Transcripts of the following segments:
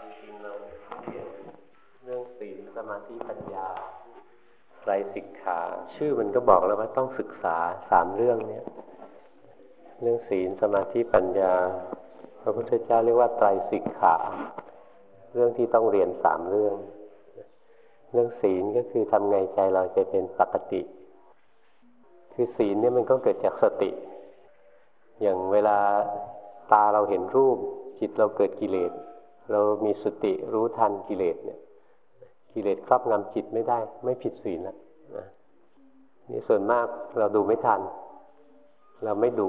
จริงๆเราเรียนเรื่องศีลสมาธิปัญญาไตรสิกขา ชื่อมันก็บอกแล้วว่าต้องศึกษาสามเรื่องเนี้ยเรื่องศีลสมาธิปัญญา พระพุทธเจ้าเรียกว่าไตรสิกขา เรื่องที่ต้องเรียนสามเรื่อง เรื่องศีลก็คือทำไงใจเราจะเป็นปกติ คือศีลเนี่ยมันก็เกิดจากสติ อย่างเวลาตาเราเห็นรูป จิตเราเกิดกิเลส เรามีสติรู้ทันกิเลสเนี่ย กิเลสครอบงำจิตไม่ได้ ไม่ผิดศีลนะนี่ส่วนมากเราดูไม่ทัน เราไม่ดู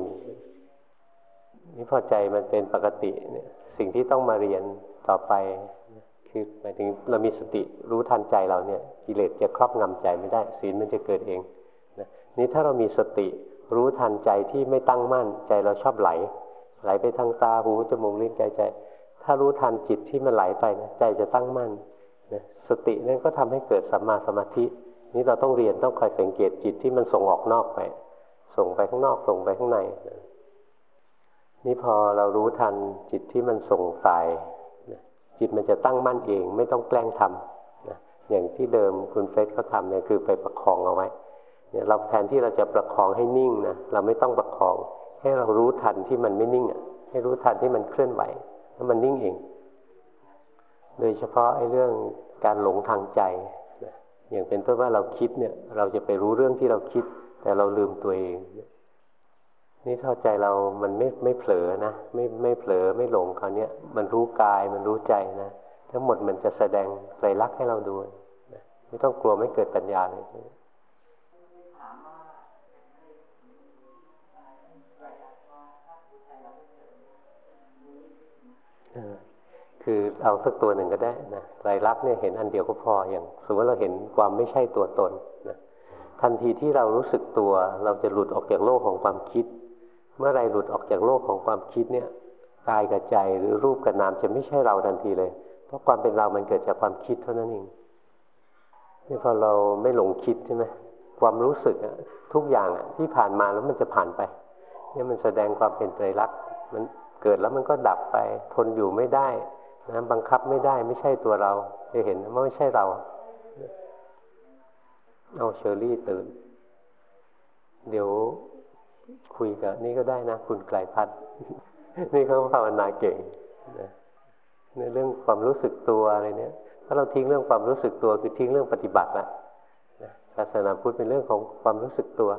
นี่พอใจมันเป็นปกติเนี่ย สิ่งที่ต้องมาเรียนต่อไป คือหมายถึงเรามีสติรู้ทันใจเราเนี่ย กิเลสจะครอบงำใจไม่ได้ ศีลมันจะเกิดเองนะนี่ถ้าเรามีสติรู้ทันใจที่ไม่ตั้งมั่นใจเราชอบไหล ไหลไปทางตาหูจมูกลิ้นกายใจ ถ้ารู้ทันจิตที่มันไหลไปนะใจจะตั้งมั่นนะสตินั่นก็ทำให้เกิดสัมมาสมาธิ นี่เราต้องเรียนต้องคอยสังเกตจิตที่มันส่งออกนอกไป ส่งไปข้างนอกส่งไปข้างในนะนี่พอเรารู้ทันจิตที่มันส่งสายนะจิตมันจะตั้งมั่นเอง ไม่ต้องแกล้งทำนะอย่างที่เดิมคุณเฟสเขาทำเนี่ยคือไปประคองเอาไว้เนี่ยเราแทนที่เราจะประคองให้นิ่งนะเราไม่ต้องประคอง ให้เรารู้ทันที่มันไม่นิ่งอะให้รู้ทันที่มันเคลื่อนไหว แล้วมันนิ่งเอง โดยเฉพาะไอ้เรื่องการหลงทางใจนะอย่างเป็นต้นว่าเราคิดเนี่ย เราจะไปรู้เรื่องที่เราคิด แต่เราลืมตัวเอง นี่เข้าใจเรามันไม่ไม่เผลอนะไม่ไม่เผลอไม่หลงคราวนี้ยมันรู้กายมันรู้ใจนะทั้งหมดมันจะแสดงไตรลักษณ์ให้เราดูนะไม่ต้องกลัวไม่เกิดปัญญาเลย คือเอาสักตัวหนึ่งก็ได้นะไตรลักษณ์เนี่ยเห็นอันเดียวก็พออย่างสมมติเราเห็นความไม่ใช่ตัวตนนะทันทีที่เรารู้สึกตัว เราจะหลุดออกจากโลกของความคิด เมื่อไรหลุดออกจากโลกของความคิดเนี่ยกายกับใจหรือรูปกับนามจะไม่ใช่เราทันทีเลย เพราะความเป็นเรามันเกิดจากความคิดเท่านั้นเองนี่พอเราไม่หลงคิดใช่ไหมความรู้สึกอะทุกอย่างอะที่ผ่านมาแล้วมันจะผ่านไปเนี่ยมันแสดงความเป็นไตรลักษณ์มัน เกิดแล้วมันก็ดับไป ทนอยู่ไม่ได้นะบังคับไม่ได้ไม่ใช่ตัวเราจะเห็นว่าไม่ใช่เราเอาเชอรี่ตื่น เดี๋ยวคุยกับนี่ก็ได้นะ คุณไกลพัดนี่เขาภาวนาเก่งนะในเรื่องความรู้สึกตัวอะไรเนี้ยถ้าเราทิ้งเรื่องความรู้สึกตัวคือทิ้งเรื่องปฏิบัติละศาสนาพุทธเป็นเรื่องของความรู้สึกตัว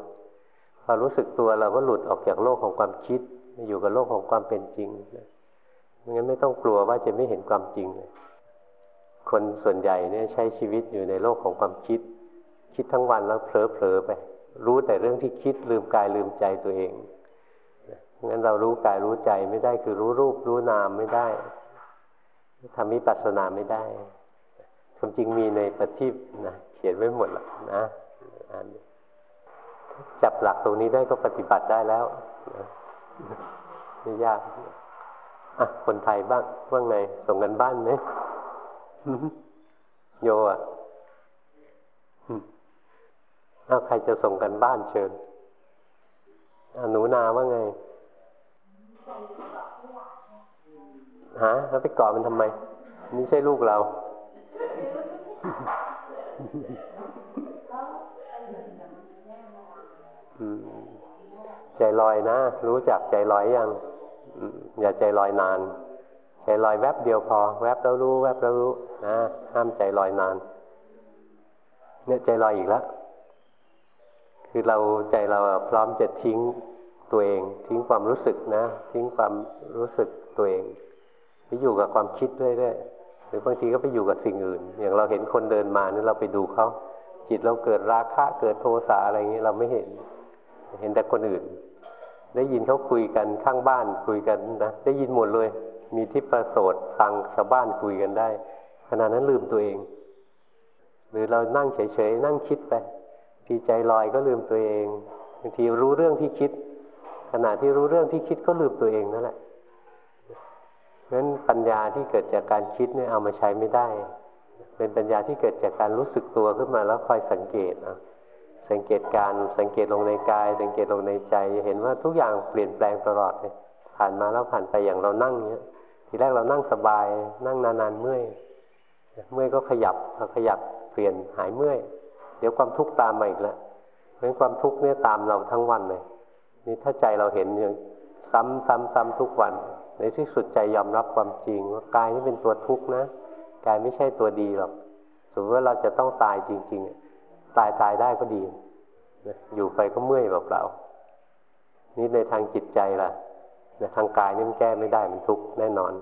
พอรู้สึกตัวเราก็หลุดออกจากโลกของความคิด มาอยู่กับโลกของความเป็นจริงนะงั้นไม่ต้องกลัวว่าจะไม่เห็นความจริงเลยคนส่วนใหญ่เนี่ยใช้ชีวิตอยู่ในโลกของความคิด คิดทั้งวันแล้วเผลอๆไป รู้แต่เรื่องที่คิดลืมกายลืมใจตัวเองงั้นเรารู้กายรู้ใจไม่ได้คือรู้รูปรู้นามไม่ได้ทำมิปัสสนาไม่ได้ความจริงมีในปฏิบนะเขียนไว้หมดแล้วนะจับหลักตรงนี้ได้ก็ปฏิบัติได้แล้ว ไม่ยากอะคนไทยบ้างว่างไงส่งกันบ้านไหมโยอะอ้าใครจะส่งกันบ้านเชิญหนูนาว่าไงฮะแล้วไปเกาะมันทำไมนี่ใช่ลูกเรา อืม ใจลอยนะ รู้จักใจลอยยังอย่าใจลอยนาน ใจลอยแวบเดียวพอ แวบแล้วรู้ แวบแล้วรู้นะห้ามใจลอยนาน เนี่ยใจลอยอีกแล้วคือเราใจเราพร้อมจะทิ้งตัวเอง ทิ้งความรู้สึกนะ ทิ้งความรู้สึกตัวเองไปอยู่กับความคิดเรื่อยๆหรือบางทีก็ไปอยู่กับสิ่งอื่น อย่างเราเห็นคนเดินมาเนี่ยเราไปดูเขาจิตเราเกิดราคะเกิดโทสะอะไรอย่างนี้เราไม่เห็น เห็นแต่คนอื่น ได้ยินเขาคุยกันข้างบ้านคุยกันนะได้ยินหมดเลย มีที่ประโสดฟังชาวบ้านคุยกันได้ขณะนั้นลืมตัวเอง หรือเรานั่งเฉยๆนั่งคิดไปทีใจลอยก็ลืมตัวเองบางทีรู้เรื่องที่คิด ขณะที่รู้เรื่องที่คิดก็ลืมตัวเองนั่นแหละเพราะฉะนั้นปัญญาที่เกิดจากการคิดเนี่ยเอามาใช้ไม่ได้ เป็นปัญญาที่เกิดจากการรู้สึกตัวขึ้นมาแล้วคอยสังเกตนะ สังเกตการสังเกตลงในกาย สังเกตลงในใจจะเห็นว่าทุกอย่างเปลี่ยนแปลงตลอดเลยผ่านมาแล้วผ่านไปอย่างเรานั่งเนี้ยทีแรกเรานั่งสบาย นั่งนานๆเมื่อยเมื่อยก็ขยับพอขยับเปลี่ยนหายเมื่อย เดี๋ยวความทุกข์ตามมาอีกแล้วเพราะความทุกข์เนี่ยตามเราทั้งวันเลยนี่ถ้าใจเราเห็นอย่างซ้ำซ้ำซ้ำทุกวัน ในที่สุดใจยอมรับความจริง ว่ากายนี่เป็นตัวทุกข์นะกายไม่ใช่ตัวดีหรอกสมมติว่าเราจะต้องตายจริง ๆ ตายตายได้ก็ดี อยู่ไปก็เมื่อยเปล่าๆนี่ในทางจิตใจล่ะในทางกายนี่มันแก้ไม่ได้มันทุกข์แน่นอน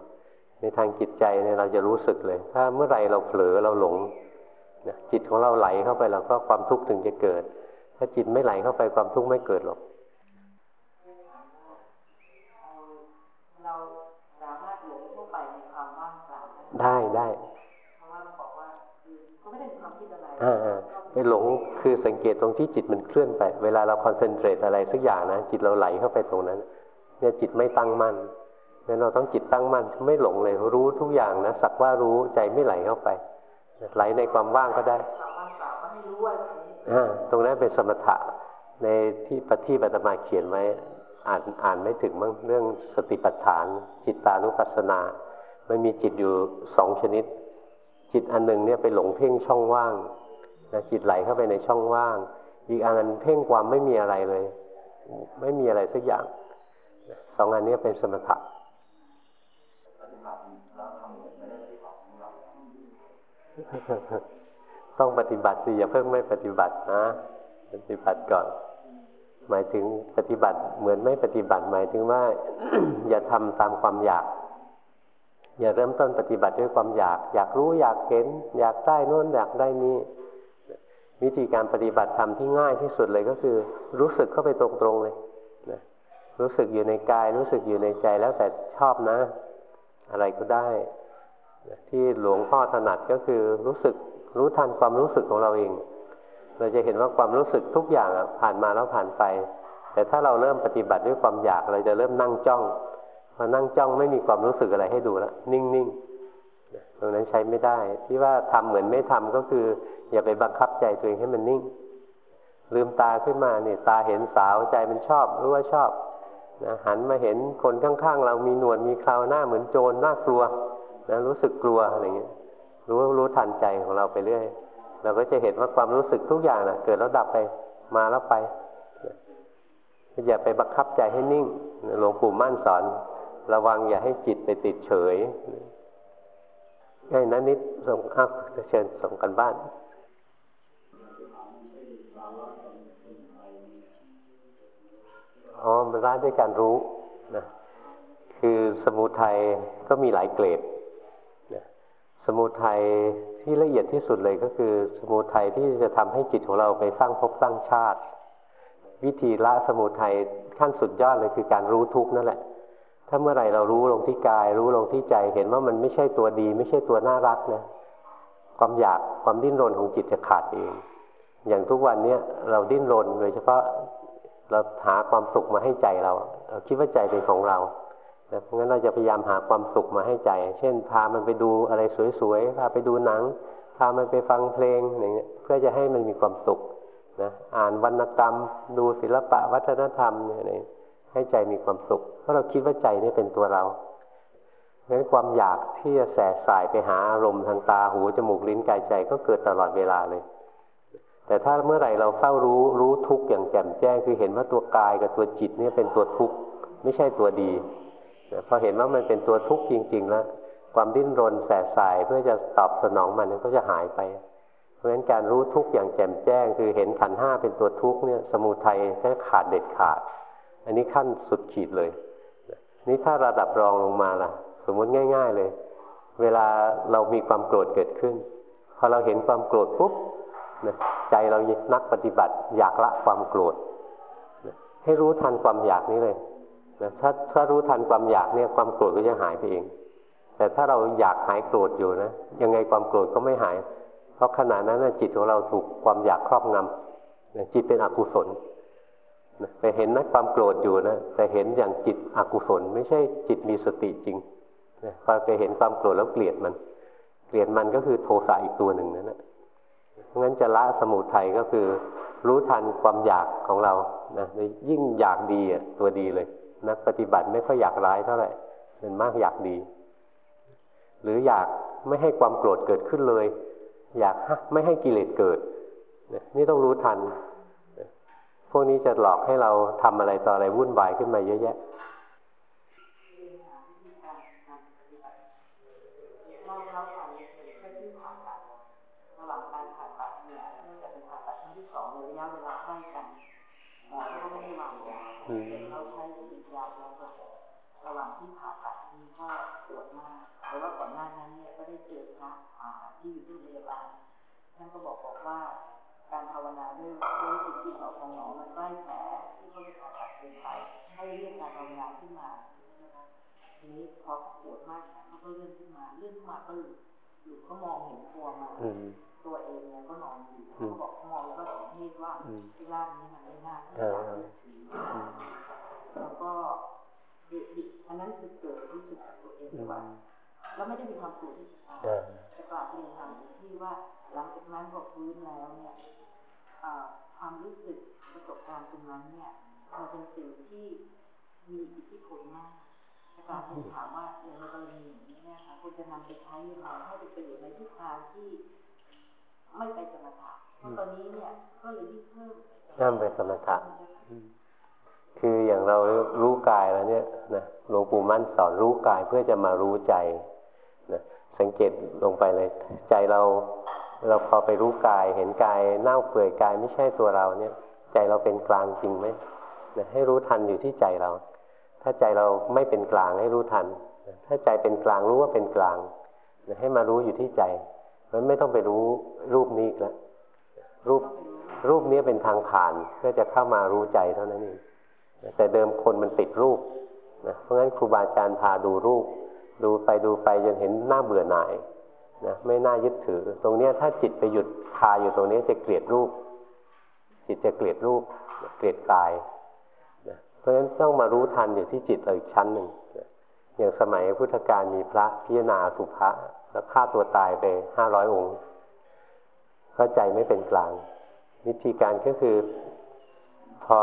ในทางจิตใจเนี่ยเราจะรู้สึกเลย ถ้าเมื่อไรเราเผลอเราหลงจิตของเราไหลเข้าไปเราก็ความทุกข์ถึงจะเกิด ถ้าจิตไม่ไหลเข้าไปความทุกข์ไม่เกิดหรอกได้ได้ไไปหลงคือสังเกตตรงที่จิตมันเคลื่อนไป เวลาเราคอนเซนเทรตอะไรสักอย่างนะจิตเราไหลเข้าไปตรงนั้น เนี่ยจิตไม่ตั้งมั่นเนี่ยเราต้องจิตตั้งมั่นไม่หลงเลยรู้ทุกอย่างนะสักว่ารู้ใจไม่ไหลเข้าไป ไหลในความว่างก็ได้ตรงนั้นเป็นสมถะในที่ปฏิบัติมาเขียนไว้อ่านอ่านไม่ถึงมั้งเรื่องสติปัฏฐาน จิตตานุปัสสนา มันมีจิตอยู่สองชนิด จิตอันหนึ่งเนี่ยไปหลงเพ่งช่องว่าง นะจิตไหลเข้าไปในช่องว่าง อีกอันเพ่งความไม่มีอะไรเลย ไม่มีอะไรสักอย่างสองอันนี้เป็นสมถะต้องปฏิบัติสิอย่าเพิ่งไม่ปฏิบัตินะ ปฏิบัติก่อน หมายถึงปฏิบัติเหมือนไม่ปฏิบัติหมายถึงว่า อย่าทำตามความอยาก อย่าเริ่มต้นปฏิบัติด้วยความอยาก อยากรู้อยากเห็น อยากได้นู่นอยากได้นี้ วิธีการปฏิบัติธรรมที่ง่ายที่สุดเลยก็คือ รู้สึกเข้าไปตรงๆเลยนะรู้สึกอยู่ในกาย รู้สึกอยู่ในใจแล้วแต่ชอบนะ อะไรก็ได้ที่หลวงพ่อถนัดก็คือรู้สึกรู้ทันความรู้สึกของเราเอง เราจะเห็นว่าความรู้สึกทุกอย่างผ่านมาแล้วผ่านไป แต่ถ้าเราเริ่มปฏิบัติด้วยความอยากเราจะเริ่มนั่งจ้องพอนั่งจ้องไม่มีความรู้สึกอะไรให้ดูแล้วนิ่งๆตรงนั้นใช้ไม่ได้ ที่ว่าทำเหมือนไม่ทำก็คืออย่าไปบังคับใจตัวเองให้มันนิ่ง ลืมตาขึ้นมาเนี่ยตาเห็นสาวใจมันชอบรู้ว่าชอบนะหันมาเห็นคนข้างๆ เรามีหนวดมีคราวหน้าเหมือนโจรน่ากลัวนะรู้สึกกลัวอะไรเงี้ยรู้รู้ทันใจของเราไปเรื่อยเราก็จะเห็นว่าความรู้สึกทุกอย่างนะเกิดแล้วดับไปมาแล้วไปอย่าไปบังคับใจให้นิ่งหลวงปู่มั่นสอน ระวังอย่าให้จิตไปติดเฉยไอ้นั้นนิดส่งอ้าวเชิญส่งกันบ้าน อ๋อ มันร้านด้วยการรู้นะคือสมุทัยก็มีหลายเกรดนะสมุทัยที่ละเอียดที่สุดเลยก็คือ สมุทัยที่จะทำให้จิตของเราไปสร้างภพสร้างชาติ วิธีละสมุทัยขั้นสุดยอดเลยคือการรู้ทุกข์นั่นแหละ ถ้าเมื่อไหร่เรารู้ลงที่กาย รู้ลงที่ใจเห็นว่ามันไม่ใช่ตัวดี ไม่ใช่ตัวน่ารักนะความอยากความดิ้นรนของจิตจะขาดเอง อย่างทุกวันเนี้ยเราดิ้นรนโดยเฉพาะเราหาความสุขมาให้ใจเราเราคิดว่าใจเป็นของเราเพราะงั้นเราจะพยายามหาความสุขมาให้ใจ เช่น พามันไปดูอะไรสวยๆ พาไปดูหนัง พามันไปฟังเพลงอย่างเงี้ยเพื่อจะให้มันมีความสุขนะอ่านวรรณกรรม ดูศิลปะวัฒนธรรมเนี่ยให้ใจมีความสุข เพราะเราคิดว่าใจนี่เป็นตัวเราเพราะนั้นความอยากที่จะแสสายไปหาอารมณ์ทางตาหูจมูกลิ้นกายใจก็เกิดตลอดเวลาเลย แต่ถ้าเมื่อไหร่เราเฝ้ารู้รู้ทุกข์อย่างแจ่มแจ้ง คือเห็นว่าตัวกายกับตัวจิตนี่เป็นตัวทุกข์ไม่ใช่ตัวดีพอเห็นว่ามันเป็นตัวทุกข์จริง ๆ แล้ว ความดิ้นรนแสบสายเพื่อจะตอบสนองมันก็จะหายไป เพราะฉะนั้นการรู้ทุกข์อย่างแจ่มแจ้ง คือเห็นขันห้าเป็นตัวทุกข์เนี่ยสมุทัยก็ขาดเด็ดขาด อันนี้ขั้นสุดขีดเลย นี่ถ้าระดับรองลงมาล่ะ สมมติง่าย ๆเลย เวลาเรามีความโกรธเกิดขึ้น พอเราเห็นความโกรธปุ๊บ นะใจเรานักปฏิบัติ อยากละความโกรธนะให้รู้ทันความอยากนี้เลยนะถ้าถ้ารู้ทันความอยากเนี่ยความโกรธก็จะหายไปเอง แต่ถ้าเราอยากหายโกรธอยู่นะยังไงความโกรธก็ไม่หาย เพราะขณะนั้นจิตของเราถูกความอยากครอบงำจิตเป็นอกุศลไปเห็นนะความโกรธอยู่นะแต่เห็นอย่างจิตอกุศล ไม่ใช่จิตมีสติจริงพอไปเห็นความโกรธแล้วเกลียดมัน เกลียดมันก็คือโทสะอีกตัวหนึ่งนั่นแหละ งั้นจะละสมุทัยก็คือ รู้ทันความอยากของเรานะยิ่งอยากดีอะตัวดีเลย นักปฏิบัติไม่ค่อยอยากร้ายเท่าไหร่เป็นมากอยากดี หรืออยากไม่ให้ความโกรธเกิดขึ้นเลย อยากไม่ให้กิเลสเกิด นี่ต้องรู้ทัน พวกนี้จะหลอกให้เราทำอะไรต่ออะไรวุ่นวายขึ้นมาเยอะแยะ บอกบอกว่า การภาวนาด้วยด้วยจิตที่เราของหนอมันใกล้แผลที่เขาผ่าตัดเป็นไป ให้เรียกการภาวนาขึ้นมาทีนี้พอปวดมากเขาก็เลื่อนขึ้นมาเลื่อนขึ้นมาก็หลุดหลุดก็มองเห็นตัวมาตัวเองเนี่ยก็นอนอยู่เขาบอกมองแล้วก็สังเกตว่าที่ร่างนี้มันไม่น่าที่จะแล้วก็ดิอันนั้นคือเกิดรู้สึกตัวเองว่า แล้วไม่ได้มีความสุขแต่กล่าวเรียนทำที่ว่าหลังจากนั้นพอฟื้นแล้วเนี่ยความรู้สึกประสบการณ์ตรงนั้นเนี่ยมันเป็นสิ่งที่มีอิทธิพลมากแต่การที่ถามว่าในกรณีนี้เนี่ยค่ะคุณจะนำไปใช้ยังไงให้เป็นประโยชน์ในทิศทางที่ไม่ไปสมถะเพราะตอนนี้เนี่ยก็เลยที่เพิ่มนั่งไปสมถะคืออย่างเรารู้กายแล้วเนี่ยนะหลวงปู่มั่นสอนรู้กายเพื่อจะมารู้ใจนะ สังเกตลงไปเลย ใจเราเราพอไปรู้กายเห็นกายเน่าเปื่อยกายไม่ใช่ตัวเราเนี่ย ใจเราเป็นกลางจริงไหมนะให้รู้ทันอยู่ที่ใจเรา ถ้าใจเราไม่เป็นกลางให้รู้ทัน ถ้าใจเป็นกลางรู้ว่าเป็นกลางให้มารู้อยู่ที่ใจมันไม่ต้องไปรู้รูปนี้แล้วรูปรูปนี้เป็นทางผ่านเพื่อจะเข้ามารู้ใจเท่านั้นเองแต่เดิมคนมันติดรูปนะเพราะงั้นครูบาอาจารย์พาดูรูป ดูไปดูไปจนเห็นหน้าเบื่อหน่ายนะไม่น่ายึดถือ ตรงเนี้ยถ้าจิตไปหยุดคาอยู่ตรงนี้จะเกลียดรูป จิตจะเกลียดรูป เกลียดกายนะเพราะฉะนั้นต้องมารู้ทันอยู่ที่จิตเราอีกชั้นหนึ่งนะอย่างสมัยพุทธกาลมีพระพิจารณาสุภะแล้วฆ่าตัวตายไปห้าร้อยองค์ เข้าใจไม่เป็นกลาง วิธีการก็คือ พอ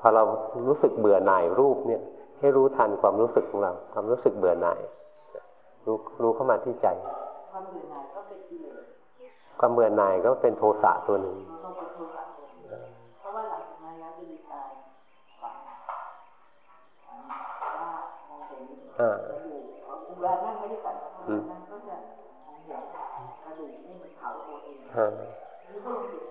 พอเรารู้สึกเบื่อหน่ายรูปเนี่ย ให้รู้ทันความรู้สึกของเรา ความรู้สึกเบื่อหน่ายรู้รู้เข้ามาที่ใจ ความเบื่อหน่ายก็เป็นกิเลสความเบื่อหน่ายก็เป็นโทสะตัวหนึ่งเพราะว่าหลังจากนั้นแล้วจะมีการว่ามองเห็นกระดูกเวลานั่งไม่ได้ตัดนั่งก็จะมองเห็นกระดูกนี่มันเผาตัวเอง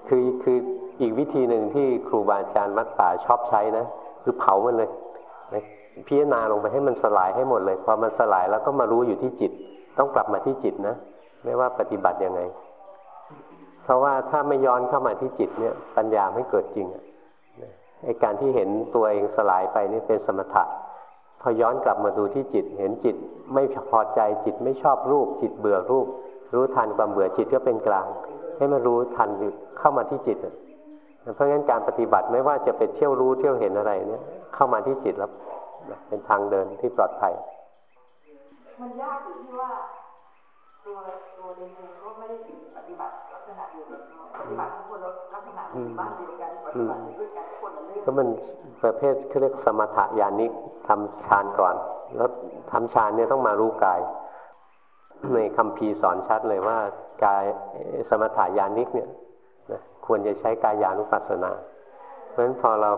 คือคืออีกวิธีหนึ่งที่ครูบาอาจารย์มัดป่าชอบใช้นะ คือเผามันเลย พิจารณาลงไปให้มันสลายให้หมดเลยพอมันสลายแล้วก็มารู้อยู่ที่จิต ต้องกลับมาที่จิตนะ ไม่ว่าปฏิบัติยังไง เพราะว่าถ้าไม่ย้อนเข้ามาที่จิตเนี่ย ปัญญาไม่เกิดจริงไอการที่เห็นตัวเองสลายไปนี่เป็นสมถะพอย้อนกลับมาดูที่จิต เห็นจิต ไม่พอใจจิตไม่ชอบรูป จิตเบื่อรูป รู้ทันความเบื่อจิตก็เป็นกลาง ให้มันรู้ทันเข้ามาที่จิตเพราะงั้นการปฏิบัติไม่ว่าจะเป็นเที่ยวรู้เที่ยวเห็นอะไรเนี่ย เข้ามาที่จิตแล้ว เป็นทางเดินที่ปลอดภัย มันยากอยู่ที่ว่าตัวตัวเองก็ไม่ได้ปฏิบัติลักษณะเดียวกันปฏิบัติทุกคนลักษณะบ้านเดียวกันปฏิบัติด้วยกันคนละเรื่องก็มันประเภทเขาเรียกสมถะญาณิกทำฌานก่อน แล้วทำฌานเนี่ยต้องมารู้กายในคำพีสอนชัดเลยว่ากายสมถายานิกเนี่ยนะควรจะใช้กายานุปัสสนาเพ ราะฉะนั้นพอเรา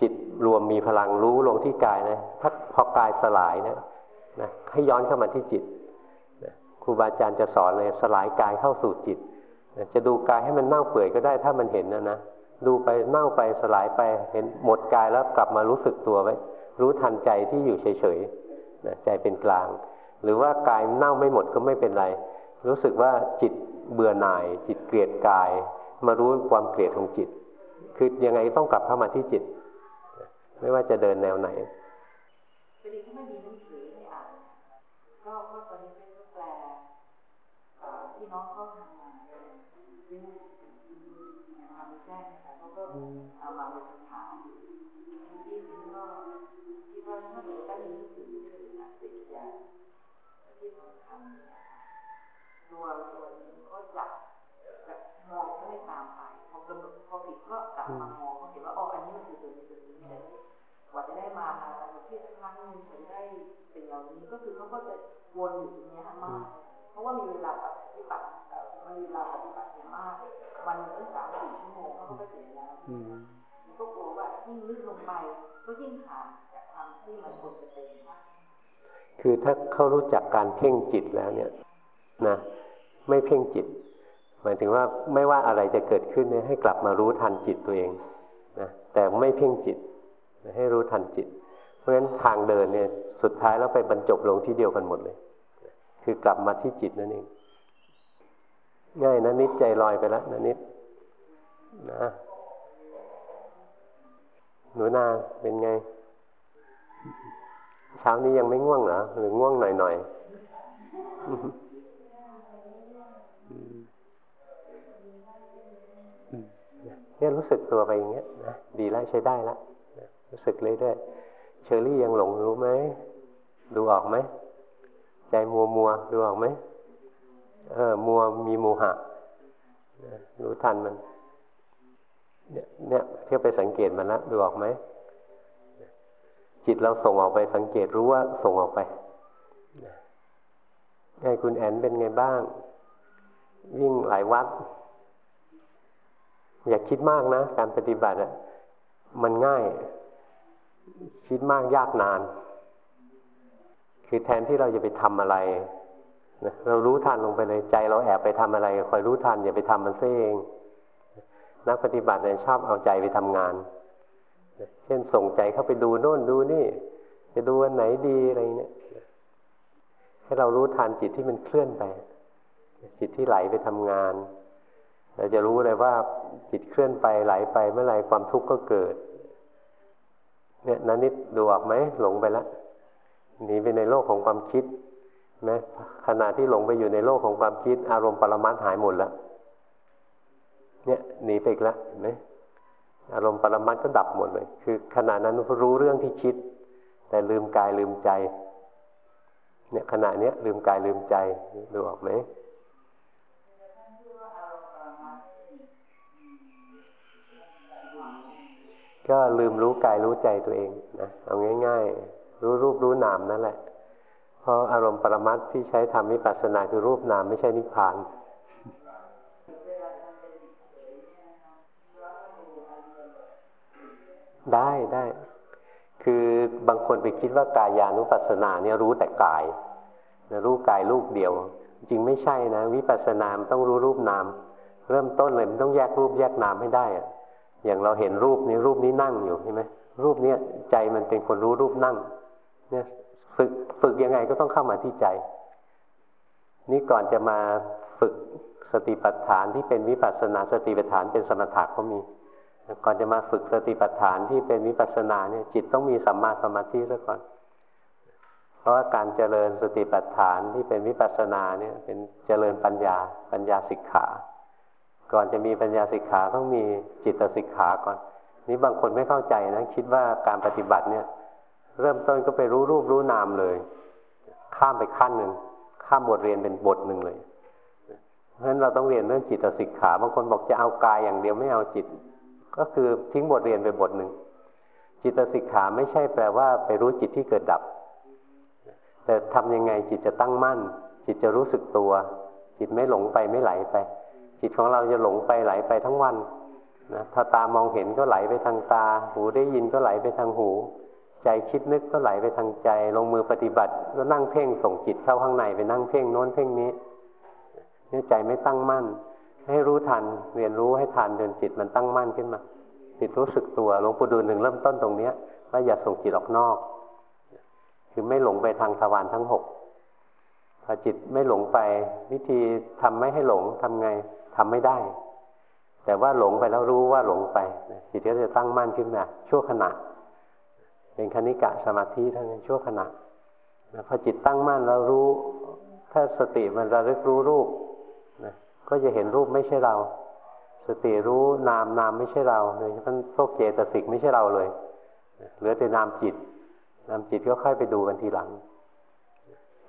จิตรวมมีพลังรู้ลงที่กายนะถ้าพอกายสลายนะนะให้ย้อนเข้ามาที่จิตนะครูบาอาจารย์จะสอนเลยสลายกายเข้าสู่จิตนะจะดูกายให้มันเน่าเปื่อยก็ได้ถ้ามันเห็นนะนะดูไปเน่าไปสลายไปเห็นหมดกายแล้วกลับมารู้สึกตัวไว้ รู้ทันใจที่อยู่เฉยๆนะใจเป็นกลาง หรือว่ากายเน่าไม่หมดก็ไม่เป็นไร รู้สึกว่าจิตเบื่อหน่าย จิตเกลียดกาย มารู้ความเกลียดของจิต คือยังไงต้องกลับเข้ามาที่จิต ไม่ว่าจะเดินแนวไหนก็ตอนนี้เป็นแปลที่น้องเขาทำมาซึ่งทำแจ้งนะคะเขาก็เอามาเป็นฐานที่ก็ที่ว่าถ้าเกิดได้ยินถึงนักศึกษาที่สำคัญตัวตัวนี้ก็จะจะ มองไม่ตามไปพอกำหนดพอผิดก็กลับมามองเขาเห็นว่าอ๋ออันนี้มันคือตัวนี้ตัวนี้แต่กว่าจะได้มามาประเทศครั้งหนึ่งถึงได้เป็นอย่างนี้ก็คือเขาก็จะวนอยู่ตรงนี้มากเพราะว่ามีเวลาปฏิบัติมีเวลาปฏิบัติมากวันนึงสามสี่ชั่วโมงเขาก็เสร็จแล้วก็กลัวว่ายิ่งลึกลงไปก็ยิ่งขาดจากความที่มันควรจะเป็นคือถ้าเขารู้จักการเพ่งจิตแล้วเนี่ยนะไม่เพ่งจิต หมายถึงว่าไม่ว่าอะไรจะเกิดขึ้นเนี่ยให้กลับมารู้ทันจิตตัวเองนะแต่ไม่เพ่งจิตให้รู้ทันจิต เพราะฉะนั้นทางเดินเนี่ยสุดท้ายแล้วไปบรรจบลงที่เดียวกันหมดเลย คือกลับมาที่จิตนั่นเองง่ายนะนิดใจลอยไปแล้วนะนิดนะหนูนาเป็นไง เช้านี้ยังไม่ง่วงเหรอหรือง่วงหน่อยหน่อย เนี่ยรู้สึกตัวไปอย่างเงี้ยนะดีแล้วใช้ได้แล้วรู้สึกเลยด้วยเชอรี่ยังหลงรู้ไหมดูออกไหมใจมัวมัวดูออกไหมเออมัวมีโมหะรู้ทันมันเนี่ยเนี่ยเที่ยวไปสังเกตมันล้วดูออกไหมจิตเราส่งออกไปสังเกตรู้ว่าส่งออกไปไงคุณแอนเป็นไงบ้าง วิ่งหลายวัด อย่าคิดมากนะ การปฏิบัติมันง่าย คิดมากยากนาน คือแทนที่เราจะไปทำอะไรนะเรารู้ทันลงไปเลยใจเราแอบไปทำอะไรคอยรู้ทันอย่าไปทำมันซะเองนักปฏิบัติเนี่ยชอบเอาใจไปทำงาน เช่นส่งใจเข้าไปดูโน่นดูนี่ จะดูอันไหนดีอะไรเนี่ยให้เรารู้ทันจิตที่มันเคลื่อนไป จิตที่ไหลไปทำงาน เราจะรู้เลยว่าจิตเคลื่อนไปไหลไปเมื่อไรความทุกข์ก็เกิด เนี่ยนันนิดดูออกไหมหลงไปแล้วหนีไปในโลกของความคิดนะขณะที่หลงไปอยู่ในโลกของความคิด อารมณ์ปรมัตหายหมดแล้วเนี่ยหนีไปอีกแล้วเห็นไหมอารมณ์ปรมัตก็ดับหมดเลย คือขณะนั้นรู้เรื่องที่คิด แต่ลืมกายลืมใจ เนี่ยขณะเนี้ยลืมกายลืมใจดูออกไหม ก็ลืมรู้กายรู้ใจตัวเองนะเอาง่าย ๆ รู้รูปรู้นามนั่นแหละ เพราะอารมณ์ปรมัตที่ใช้ทำวิปัสสนาคือรูปนามไม่ใช่นิพพานได้ได้ คือบางคนไปคิดว่ากายานุปัสสนาเนี่ยรู้แต่กายนะรู้กายรูปเดียว จริงไม่ใช่นะ วิปัสสนามต้องรู้รูปนาม เริ่มต้นเลยมันต้องแยกรูปแยกนามให้ได้อะ อย่างเราเห็นรูปนี้รูปนี้นั่งอยู่ใช่ไหมรูปเนี้ยใจมันเป็นคนรู้รูปนั่ง เนี่ยฝึกฝึกยังไงก็ต้องเข้ามาที่ใจ นี่ก่อนจะมาฝึกสติปัฏฐานที่เป็นวิปัสสนาสติปัฏฐานเป็นสมถะก็มี ก่อนจะมาฝึกสติปัฏฐานที่เป็นวิปัสสนาเนี่ย จิตต้องมีสัมมาสมาธิซะก่อน เพราะว่าการเจริญสติปัฏฐานที่เป็นวิปัสสนาเนี่ย เป็นเจริญปัญญาปัญญาสิกขา ก่อนจะมีปัญญาสิกขาต้องมีจิตสิกขาก่อน นี่บางคนไม่เข้าใจนะ คิดว่าการปฏิบัติเนี่ย เริ่มต้นก็ไปรู้รูปรู้นามเลย ข้ามไปขั้นหนึ่งข้ามบทเรียนเป็นบทหนึ่งเลยเพราะฉะนั้นเราต้องเรียนเรื่องจิตสิกขาบางคนบอกจะเอากายอย่างเดียวไม่เอาจิต ก็คือทิ้งบทเรียนไปบทหนึ่งจิตสิกขาไม่ใช่แปลว่าไปรู้จิตที่เกิดดับ แต่ทำยังไงจิตจะตั้งมั่น จิตจะรู้สึกตัว จิตไม่หลงไปไม่ไหลไป จิตของเราจะหลงไปไหลไปทั้งวันนะถ้าตามองเห็นก็ไหลไปทางตา หูได้ยินก็ไหลไปทางหู ใจคิดนึกก็ไหลไปทางใจ ลงมือปฏิบัติก็นั่งเพ่งส่งจิตเข้าข้างในไปนั่งเพ่งโน้นเพ่งนี้เนี่ยใจไม่ตั้งมั่น ให้รู้ทันเรียนรู้ให้ทันจนจิตมันตั้งมั่นขึ้นมาจิตรู้สึกตัวหลวงปู่ดูลถึงเริ่มต้นตรงเนี้ยว่าอย่าส่งจิตออกนอก คือไม่หลงไปทางทวารทั้งหกพอจิตไม่หลงไป วิธีทำไม่ให้หลงทำไง ทำไม่ได้ แต่ว่าหลงไปแล้วรู้ว่าหลงไปจิตก็จะตั้งมั่นขึ้นมาชั่วขณะ เป็นคณิกะสมาธิทั้งนั้นชั่วขณะพอจิตตั้งมั่นแล้วรู้ ถ้าสติมันระลึกรู้รูปก็จะเห็นรูปไม่ใช่เรา สติรู้นามนามไม่ใช่เราเลยท่านพวกเจตสิกไม่ใช่เราเลยเหลือแต่นามจิต นามจิตก็ค่อยไปดูกันทีหลัง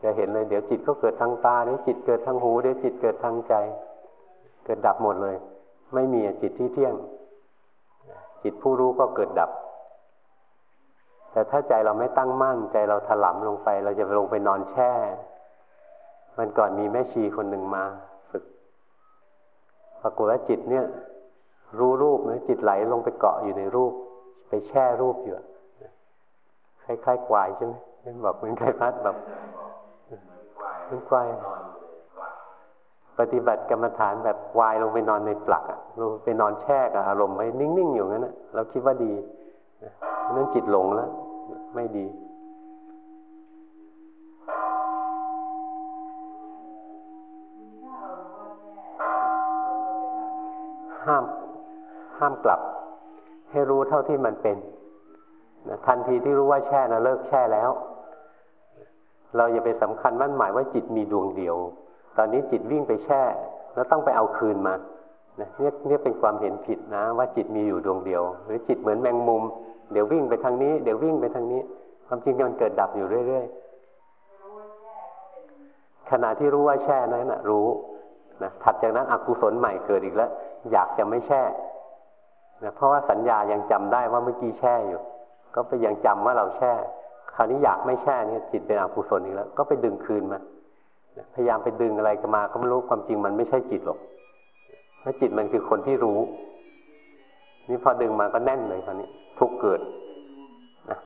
จะเห็นเลยเดี๋ยวจิตก็เกิดทางตาเดี๋ยวจิตเกิดทางหูเดี๋ยวจิตเกิดทางใจ เกิดดับหมดเลย ไม่มีจิตที่เที่ยง จิตผู้รู้ก็เกิดดับ แต่ถ้าใจเราไม่ตั้งมั่น ใจเราถลำลงไป เราจะลงไปนอนแช่ มันก่อนมีแม่ชีคนหนึ่งมาฝึกปรากฏว่าจิตเนี่ย รู้รูปนะจิตไหลลงไปเกาะอยู่ในรูป ไปแช่รูปอยู่คล้ายๆควายใช่ไหมบอกเหมือนไก่พัดแบบเหมือนควาย ปฏิบัติกรรมฐานแบบวายลงไปนอนในปลักอะลงไปนอนแช่กับอารมณ์ไว้นิ่งๆอยู่งั้นนะเราคิดว่าดีนั้นจิตหลงแล้ว ไม่ดีห้ามห้ามกลับ ให้รู้เท่าที่มันเป็นนะทันทีที่รู้ว่าแช่นะเลิกแช่แล้ว เราอย่าไปสำคัญมั่นหมายว่าจิตมีดวงเดียว ตอนนี้จิตวิ่งไปแช่ แล้วต้องไปเอาคืนมาเนี่ยเนี่ยเป็นความเห็นผิดนะ ว่าจิตมีอยู่ดวงเดียว หรือจิตเหมือนแมงมุม เดี๋ยววิ่งไปทางนี้ เดี๋ยววิ่งไปทางนี้ ความจริงมันเกิดดับอยู่เรื่อยๆขณะที่รู้ว่าแช่นั้นนะรู้นะถัดจากนั้นอกุศลใหม่เกิดอีกแล้ว อยากจะไม่แช่นะเพราะว่าสัญญายังจำได้ว่าเมื่อกี้แช่อยู่ ก็ไปยังจำว่าเราแช่ คราวนี้อยากไม่แช่เนี่ยจิตเป็นอกุศลอีกแล้ว ก็ไปดึงคืนมา พยายามไปดึงอะไรกันมาก็ไม่รู้ความจริงมันไม่ใช่จิตหรอกเพราะจิตมันคือคนที่รู้ นี่พอดึงมาก็แน่นเลยคราวนี้ทุกเกิด